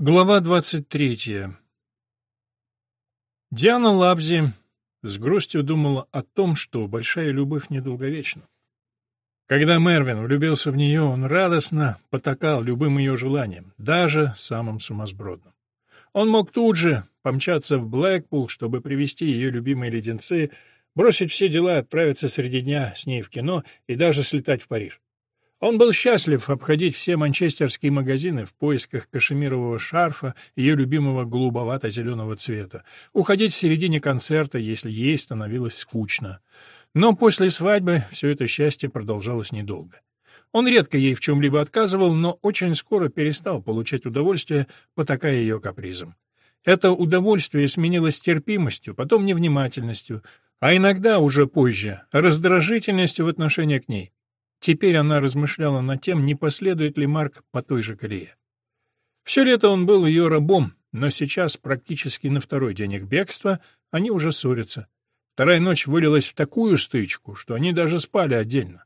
Глава 23. Диана Лавзи с грустью думала о том, что большая любовь недолговечна. Когда Мервин влюбился в нее, он радостно потакал любым ее желаниям, даже самым сумасбродным. Он мог тут же помчаться в Блэкпул, чтобы привезти ее любимые леденцы, бросить все дела отправиться среди дня с ней в кино и даже слетать в Париж. Он был счастлив обходить все манчестерские магазины в поисках кашемирового шарфа, ее любимого голубовато-зеленого цвета, уходить в середине концерта, если ей становилось скучно. Но после свадьбы все это счастье продолжалось недолго. Он редко ей в чем-либо отказывал, но очень скоро перестал получать удовольствие, потакая ее капризом. Это удовольствие сменилось терпимостью, потом невнимательностью, а иногда, уже позже, раздражительностью в отношении к ней. Теперь она размышляла над тем, не последует ли Марк по той же колее. Все лето он был ее рабом, но сейчас, практически на второй день их бегства, они уже ссорятся. Вторая ночь вылилась в такую стычку, что они даже спали отдельно.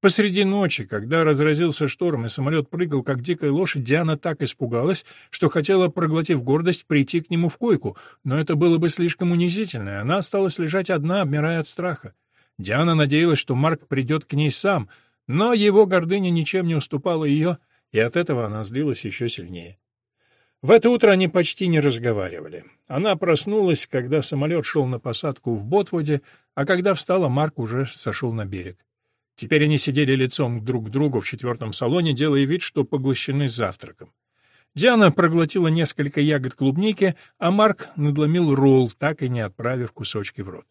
Посреди ночи, когда разразился шторм и самолет прыгал, как дикая лошадь, Диана так испугалась, что хотела, проглотив гордость, прийти к нему в койку, но это было бы слишком унизительно, и она осталась лежать одна, обмирая от страха. Диана надеялась, что Марк придет к ней сам — но его гордыня ничем не уступала ее, и от этого она злилась еще сильнее. В это утро они почти не разговаривали. Она проснулась, когда самолет шел на посадку в Ботвуде, а когда встала, Марк уже сошел на берег. Теперь они сидели лицом друг к другу в четвертом салоне, делая вид, что поглощены завтраком. Диана проглотила несколько ягод клубники, а Марк надломил ролл, так и не отправив кусочки в рот.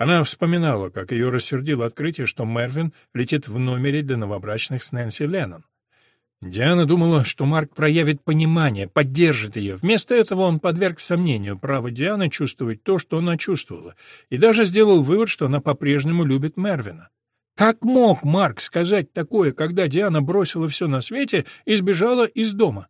Она вспоминала, как ее рассердило открытие, что Мервин летит в номере для новобрачных с Нэнси Леннон. Диана думала, что Марк проявит понимание, поддержит ее. Вместо этого он подверг сомнению право Дианы чувствовать то, что она чувствовала, и даже сделал вывод, что она по-прежнему любит Мервина. Как мог Марк сказать такое, когда Диана бросила все на свете и сбежала из дома?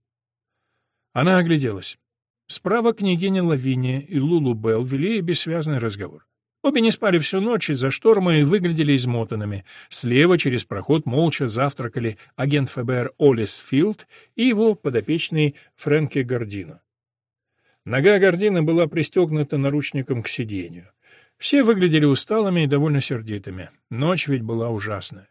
Она огляделась. Справа княгиня Лавиния и Лулу Белл вели бессвязный разговор. Обе не спали всю ночь из-за шторма и выглядели измотанными. Слева через проход молча завтракали агент ФБР Олис Филд и его подопечный Фрэнки Гордино. Нога Гордина была пристегнута наручником к сиденью. Все выглядели усталыми и довольно сердитыми. Ночь ведь была ужасная.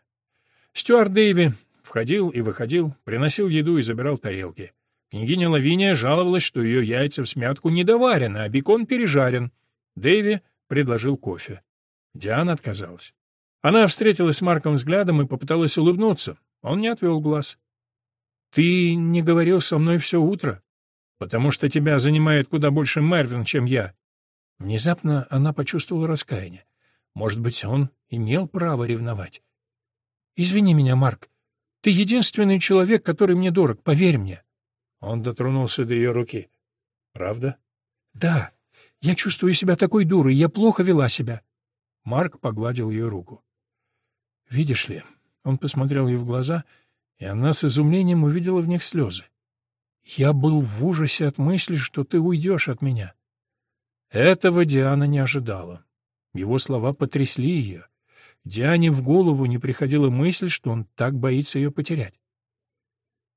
Стюарт Дэйви входил и выходил, приносил еду и забирал тарелки. Княгиня Лавиния жаловалась, что ее яйца в смятку недоварены, а бекон пережарен. Дэйви предложил кофе. Диана отказалась. Она встретилась с Марком взглядом и попыталась улыбнуться. Он не отвел глаз. «Ты не говорил со мной все утро, потому что тебя занимает куда больше Мервин, чем я». Внезапно она почувствовала раскаяние. Может быть, он имел право ревновать. «Извини меня, Марк. Ты единственный человек, который мне дорог, поверь мне». Он дотронулся до ее руки. «Правда?» «Да. Я чувствую себя такой дурой, я плохо вела себя. Марк погладил ее руку. Видишь ли, он посмотрел ей в глаза, и она с изумлением увидела в них слезы. Я был в ужасе от мысли, что ты уйдешь от меня. Этого Диана не ожидала. Его слова потрясли ее. Диане в голову не приходила мысль, что он так боится ее потерять.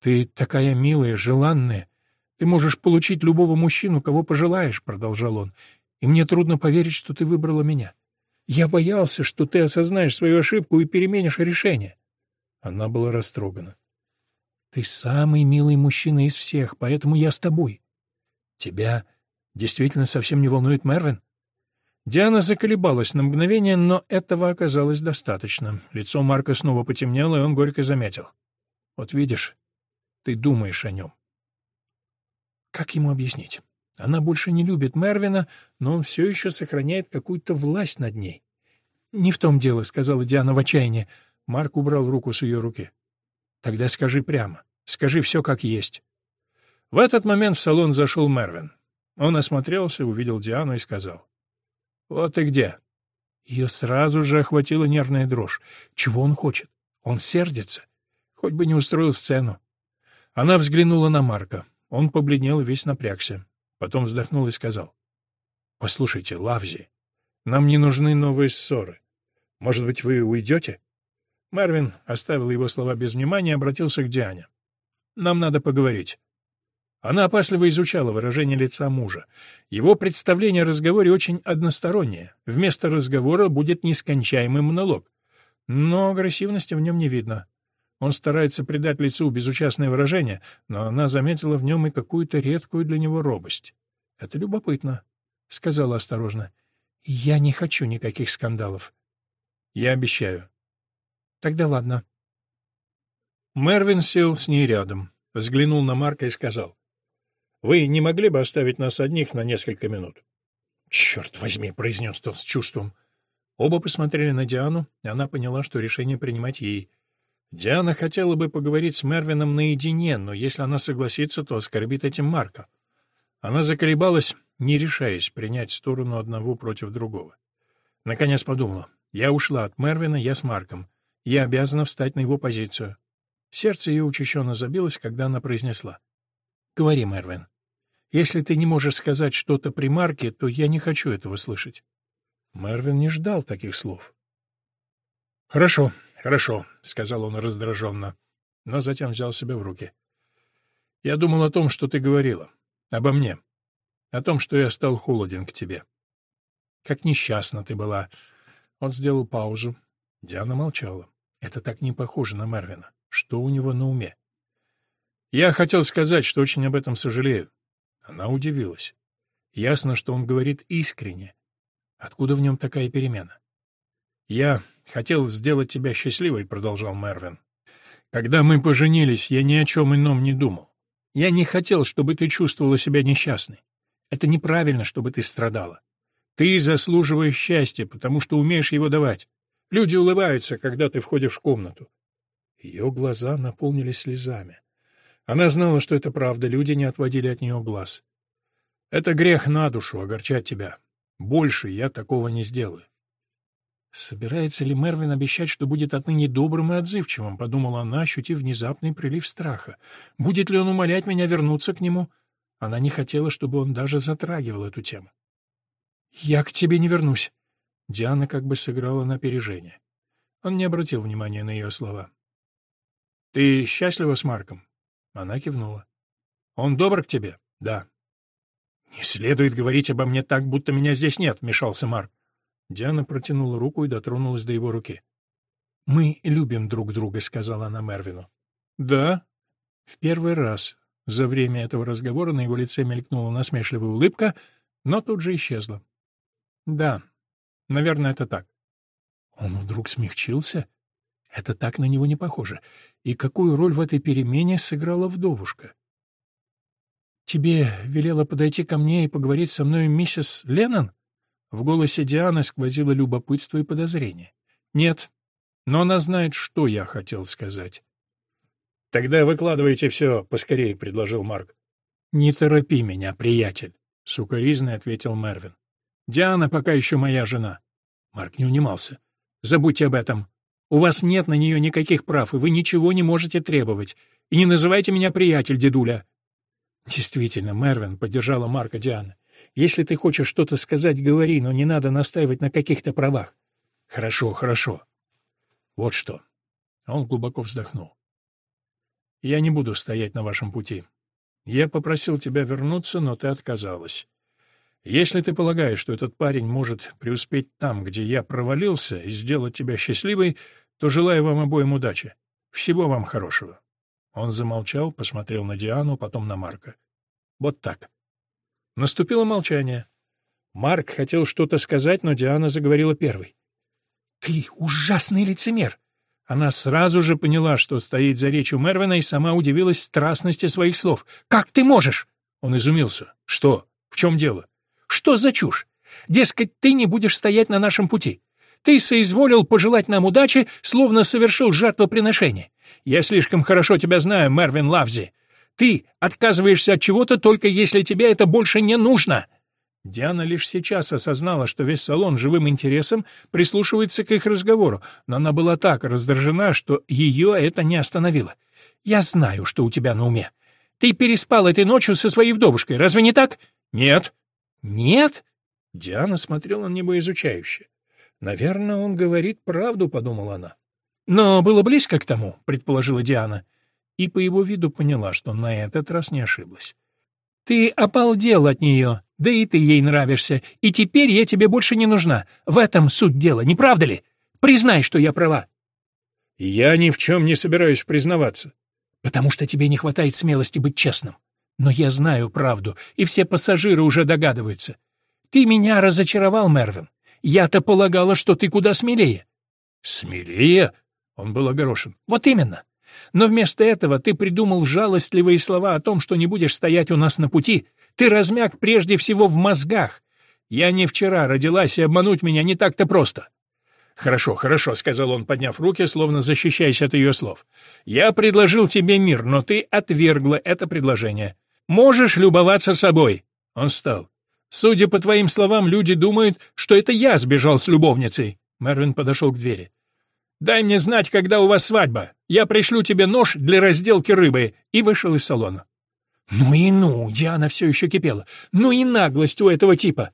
«Ты такая милая, желанная, ты можешь получить любого мужчину, кого пожелаешь, — продолжал он, — и мне трудно поверить, что ты выбрала меня. Я боялся, что ты осознаешь свою ошибку и переменишь решение. Она была растрогана. Ты самый милый мужчина из всех, поэтому я с тобой. Тебя действительно совсем не волнует Мервин? Диана заколебалась на мгновение, но этого оказалось достаточно. Лицо Марка снова потемнело, и он горько заметил. «Вот видишь, ты думаешь о нем. Как ему объяснить? Она больше не любит Мервина, но он все еще сохраняет какую-то власть над ней. «Не в том дело», — сказала Диана в отчаянии. Марк убрал руку с ее руки. «Тогда скажи прямо. Скажи все как есть». В этот момент в салон зашел Мервин. Он осмотрелся, увидел Диану и сказал. «Вот и где». Ее сразу же охватила нервная дрожь. Чего он хочет? Он сердится. Хоть бы не устроил сцену. Она взглянула на Марка. Он побледнел и весь напрягся. Потом вздохнул и сказал. — Послушайте, Лавзи, нам не нужны новые ссоры. Может быть, вы уйдете? Марвин оставил его слова без внимания и обратился к Диане. — Нам надо поговорить. Она опасливо изучала выражение лица мужа. Его представление о разговоре очень одностороннее. Вместо разговора будет нескончаемый монолог. Но агрессивности в нем не видно. Он старается придать лицу безучастное выражение, но она заметила в нем и какую-то редкую для него робость. «Это любопытно», — сказала осторожно. «Я не хочу никаких скандалов». «Я обещаю». «Тогда ладно». Мервин сел с ней рядом, взглянул на Марка и сказал. Вы не могли бы оставить нас одних на несколько минут? «Черт возьми!» — произнес тот с чувством. Оба посмотрели на Диану, и она поняла, что решение принимать ей. Диана хотела бы поговорить с Мервином наедине, но если она согласится, то оскорбит этим Марка. Она заколебалась, не решаясь принять сторону одного против другого. Наконец подумала. Я ушла от Мервина, я с Марком. Я обязана встать на его позицию. Сердце ее учащенно забилось, когда она произнесла. «Говори, Мервин». Если ты не можешь сказать что-то при Марке, то я не хочу этого слышать. Мервин не ждал таких слов. «Хорошо, хорошо», — сказал он раздраженно, но затем взял себя в руки. «Я думал о том, что ты говорила. Обо мне. О том, что я стал холоден к тебе. Как несчастна ты была». Он сделал паузу. Диана молчала. Это так не похоже на Мервина. Что у него на уме? «Я хотел сказать, что очень об этом сожалею. Она удивилась. Ясно, что он говорит искренне. Откуда в нем такая перемена? «Я хотел сделать тебя счастливой», — продолжал Мервин. «Когда мы поженились, я ни о чем ином не думал. Я не хотел, чтобы ты чувствовала себя несчастной. Это неправильно, чтобы ты страдала. Ты заслуживаешь счастья, потому что умеешь его давать. Люди улыбаются, когда ты входишь в комнату». Ее глаза наполнились слезами. Она знала, что это правда, люди не отводили от нее глаз. «Это грех на душу, огорчать тебя. Больше я такого не сделаю». «Собирается ли Мервин обещать, что будет отныне добрым и отзывчивым?» — подумала она, ощутив внезапный прилив страха. «Будет ли он умолять меня вернуться к нему?» Она не хотела, чтобы он даже затрагивал эту тему. «Я к тебе не вернусь». Диана как бы сыграла на опережение. Он не обратил внимания на ее слова. «Ты счастлива с Марком?» Она кивнула. «Он добр к тебе?» «Да». «Не следует говорить обо мне так, будто меня здесь нет», — вмешался Марк. Диана протянула руку и дотронулась до его руки. «Мы любим друг друга», — сказала она Мервину. «Да?» В первый раз за время этого разговора на его лице мелькнула насмешливая улыбка, но тут же исчезла. «Да, наверное, это так». Он вдруг смягчился? Это так на него не похоже. И какую роль в этой перемене сыграла вдовушка? «Тебе велела подойти ко мне и поговорить со мной миссис Леннон?» В голосе Дианы сквозило любопытство и подозрение. «Нет, но она знает, что я хотел сказать». «Тогда выкладывайте все поскорее», — предложил Марк. «Не торопи меня, приятель», — сукоризно ответил Мервин. «Диана пока еще моя жена». Марк не унимался. «Забудьте об этом. У вас нет на нее никаких прав, и вы ничего не можете требовать. И не называйте меня приятель, дедуля». «Действительно, Мервин», — поддержала Марка Диана. «Если ты хочешь что-то сказать, говори, но не надо настаивать на каких-то правах». «Хорошо, хорошо. Вот что». Он глубоко вздохнул. «Я не буду стоять на вашем пути. Я попросил тебя вернуться, но ты отказалась. Если ты полагаешь, что этот парень может преуспеть там, где я провалился, и сделать тебя счастливой, то желаю вам обоим удачи. Всего вам хорошего». Он замолчал, посмотрел на Диану, потом на Марка. Вот так. Наступило молчание. Марк хотел что-то сказать, но Диана заговорила первой. «Ты ужасный лицемер!» Она сразу же поняла, что стоит за речью Мервина, и сама удивилась страстности своих слов. «Как ты можешь?» Он изумился. «Что? В чем дело?» «Что за чушь? Дескать, ты не будешь стоять на нашем пути. Ты соизволил пожелать нам удачи, словно совершил жертвоприношение. Я слишком хорошо тебя знаю, Мервин Лавзи. Ты отказываешься от чего-то только если тебе это больше не нужно». Диана лишь сейчас осознала, что весь салон живым интересом прислушивается к их разговору, но она была так раздражена, что ее это не остановило. «Я знаю, что у тебя на уме. Ты переспал этой ночью со своей вдовушкой, разве не так?» «Нет». «Нет?» Диана смотрела на него изучающе. «Наверное, он говорит правду», — подумала она. «Но было близко к тому», — предположила Диана. И по его виду поняла, что на этот раз не ошиблась. Ты обалдел от нее, да и ты ей нравишься, и теперь я тебе больше не нужна. В этом суть дела, не правда ли? Признай, что я права». «Я ни в чем не собираюсь признаваться». «Потому что тебе не хватает смелости быть честным. Но я знаю правду, и все пассажиры уже догадываются. Ты меня разочаровал, Мервин. Я-то полагала, что ты куда смелее». «Смелее?» — он был огорошен. «Вот именно. Но вместо этого ты придумал жалостливые слова о том, что не будешь стоять у нас на пути. Ты размяк прежде всего в мозгах. Я не вчера родилась, и обмануть меня не так-то просто». «Хорошо, хорошо», — сказал он, подняв руки, словно защищаясь от ее слов. «Я предложил тебе мир, но ты отвергла это предложение. Можешь любоваться собой». Он встал. «Судя по твоим словам, люди думают, что это я сбежал с любовницей». Мервин подошел к двери. «Дай мне знать, когда у вас свадьба. Я пришлю тебе нож для разделки рыбы», и вышел из салона. «Ну и ну!» — Диана все еще кипела. «Ну и наглость у этого типа!»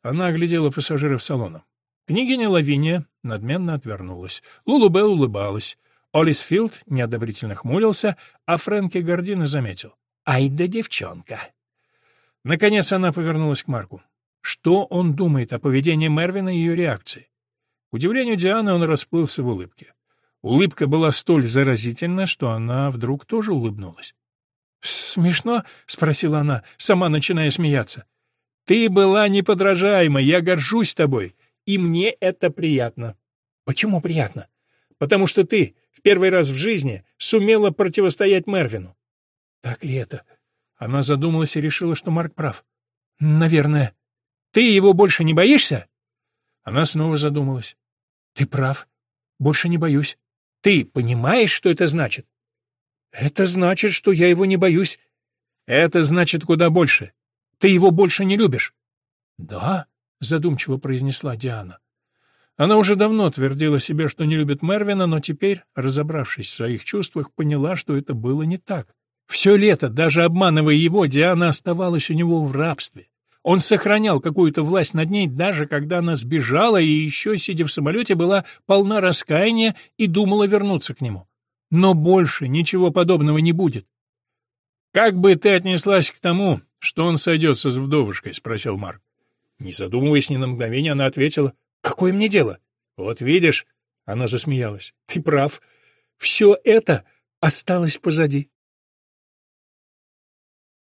Она оглядела пассажиров салона. Княгиня Лавиния надменно отвернулась. Лулубел улыбалась. Олис Филд неодобрительно хмурился, а Фрэнки Гордина заметил. «Ай да девчонка!» Наконец она повернулась к Марку. Что он думает о поведении Мервина и ее реакции? К удивлению Дианы он расплылся в улыбке. Улыбка была столь заразительна, что она вдруг тоже улыбнулась. «Смешно?» — спросила она, сама начиная смеяться. «Ты была неподражаема, я горжусь тобой, и мне это приятно». «Почему приятно?» «Потому что ты в первый раз в жизни сумела противостоять Мервину». «Так ли это?» Она задумалась и решила, что Марк прав. «Наверное. Ты его больше не боишься?» Она снова задумалась. Ты прав. Больше не боюсь. Ты понимаешь, что это значит? Это значит, что я его не боюсь. Это значит куда больше. Ты его больше не любишь. Да, задумчиво произнесла Диана. Она уже давно твердила себе, что не любит Мервина, но теперь, разобравшись в своих чувствах, поняла, что это было не так. Все лето, даже обманывая его, Диана оставалась у него в рабстве. Он сохранял какую-то власть над ней, даже когда она сбежала и еще, сидя в самолете, была полна раскаяния и думала вернуться к нему. Но больше ничего подобного не будет. «Как бы ты отнеслась к тому, что он сойдется с вдовушкой?» — спросил Марк. Не задумываясь ни на мгновение, она ответила, «Какое мне дело?» «Вот видишь», — она засмеялась, — «ты прав. Все это осталось позади».